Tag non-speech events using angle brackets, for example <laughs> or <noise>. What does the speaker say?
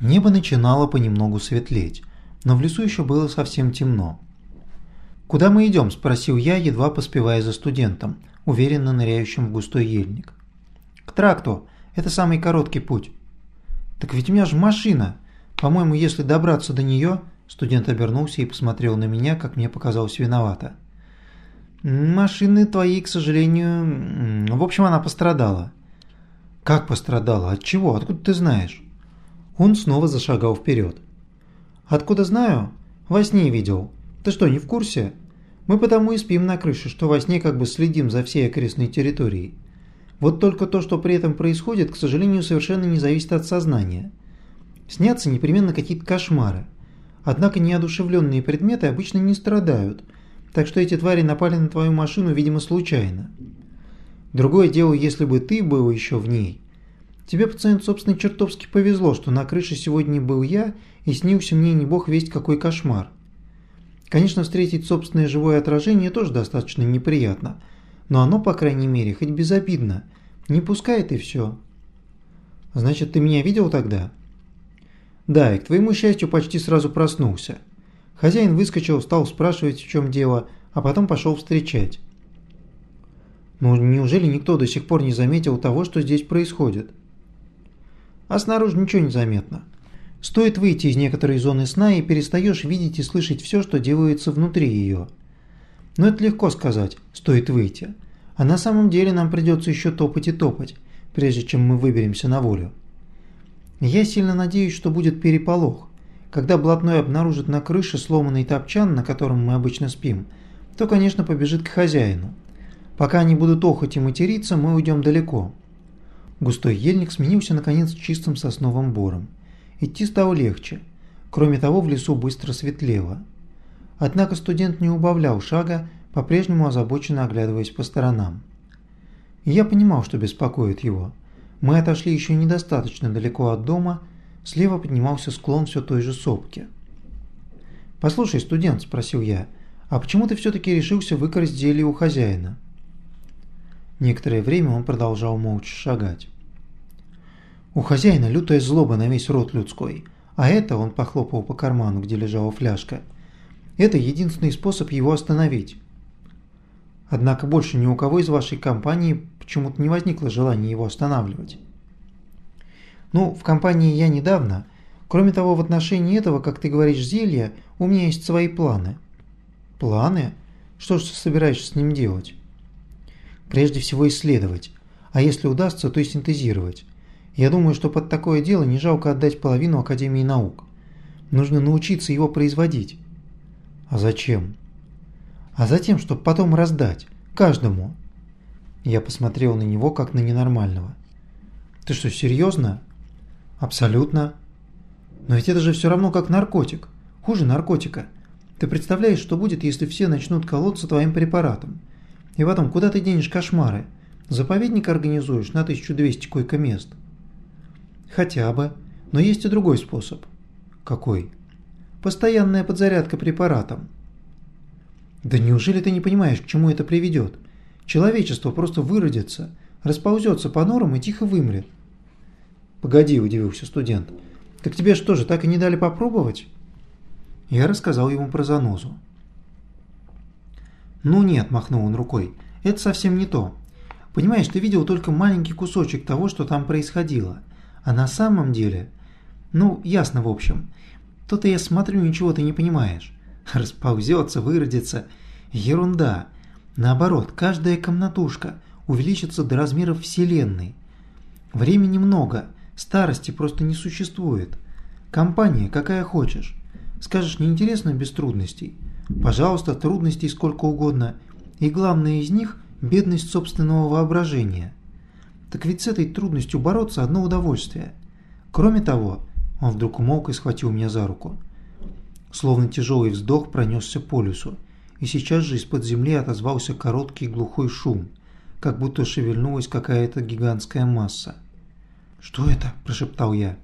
Небо начинало понемногу светлеть, но в лесу еще было совсем темно. «Куда мы идем?» – спросил я, едва поспевая за студентом, уверенно ныряющим в густой ельник. «К тракту. Это самый короткий путь». «Так ведь у меня же машина. По-моему, если добраться до нее...» Студент обернулся и посмотрел на меня, как мне показалось, виновато. «Машины твои, к сожалению... В общем, она пострадала». «Как пострадала? От чего? Откуда ты знаешь?» Он снова зашагал вперед. «Откуда знаю? Во сне видел. Ты что, не в курсе? Мы потому и спим на крыше, что во сне как бы следим за всей окрестной территорией. Вот только то, что при этом происходит, к сожалению, совершенно не зависит от сознания. Снятся непременно какие-то кошмары. Однако неодушевленные предметы обычно не страдают, так что эти твари напали на твою машину, видимо, случайно. Другое дело, если бы ты был еще в ней. Тебе, пациент, собственно, чертовски повезло, что на крыше сегодня был я, и снился мне не бог весть какой кошмар. Конечно, встретить собственное живое отражение тоже достаточно неприятно, но оно, по крайней мере, хоть безобидно. Не пускает и все. Значит, ты меня видел тогда? Да, и к твоему счастью почти сразу проснулся. Хозяин выскочил, стал спрашивать, в чем дело, а потом пошел встречать. Ну, неужели никто до сих пор не заметил того, что здесь происходит? А снаружи ничего не заметно. Стоит выйти из некоторой зоны сна и перестаешь видеть и слышать все, что делается внутри ее. Но это легко сказать, стоит выйти. А на самом деле нам придется еще топать и топать, прежде чем мы выберемся на волю. Я сильно надеюсь, что будет переполох. Когда блатной обнаружит на крыше сломанный топчан, на котором мы обычно спим, то, конечно, побежит к хозяину. Пока они будут охоть и материться, мы уйдем далеко. Густой ельник сменился, наконец, чистым сосновым бором. Идти стало легче. Кроме того, в лесу быстро светлело. Однако студент не убавлял шага, по-прежнему озабоченно оглядываясь по сторонам. я понимал, что беспокоит его. Мы отошли еще недостаточно далеко от дома, слева поднимался склон все той же сопки. «Послушай, студент», – спросил я, – «а почему ты все-таки решился выкрасть зелье у хозяина?» Некоторое время он продолжал молча шагать. У хозяина лютая злоба на весь род людской, а это, он похлопал по карману, где лежала фляжка, это единственный способ его остановить. Однако больше ни у кого из вашей компании почему-то не возникло желания его останавливать. Ну, в компании я недавно. Кроме того, в отношении этого, как ты говоришь, зелья, у меня есть свои планы. Планы? Что же ты собираешься с ним делать? Прежде всего исследовать, а если удастся, то и синтезировать. Я думаю, что под такое дело не жалко отдать половину Академии наук. Нужно научиться его производить. А зачем? А затем, чтобы потом раздать. Каждому. Я посмотрел на него, как на ненормального. Ты что, серьезно? Абсолютно. Но ведь это же все равно как наркотик. Хуже наркотика. Ты представляешь, что будет, если все начнут колоться твоим препаратом? И потом, куда ты денешь кошмары? Заповедник организуешь на 1200 койко-мест. Хотя бы. Но есть и другой способ. Какой? Постоянная подзарядка препаратом. Да неужели ты не понимаешь, к чему это приведет? Человечество просто выродится, расползется по норам и тихо вымрет. Погоди, удивился студент. Так тебе что же, так и не дали попробовать? Я рассказал ему про занозу. «Ну нет», – махнул он рукой, – «это совсем не то. Понимаешь, ты видел только маленький кусочек того, что там происходило. А на самом деле... Ну, ясно в общем. То-то я смотрю, ничего ты не понимаешь. <laughs> Расползется, выродится. Ерунда. Наоборот, каждая комнатушка увеличится до размеров Вселенной. Времени много, старости просто не существует. Компания какая хочешь. Скажешь, неинтересно без трудностей? Пожалуйста, трудностей сколько угодно. И главное из них – бедность собственного воображения. Так ведь с этой трудностью бороться одно удовольствие. Кроме того, он вдруг умолк и схватил меня за руку. Словно тяжелый вздох пронесся по лесу, и сейчас же из-под земли отозвался короткий глухой шум, как будто шевельнулась какая-то гигантская масса. «Что это?» – прошептал я.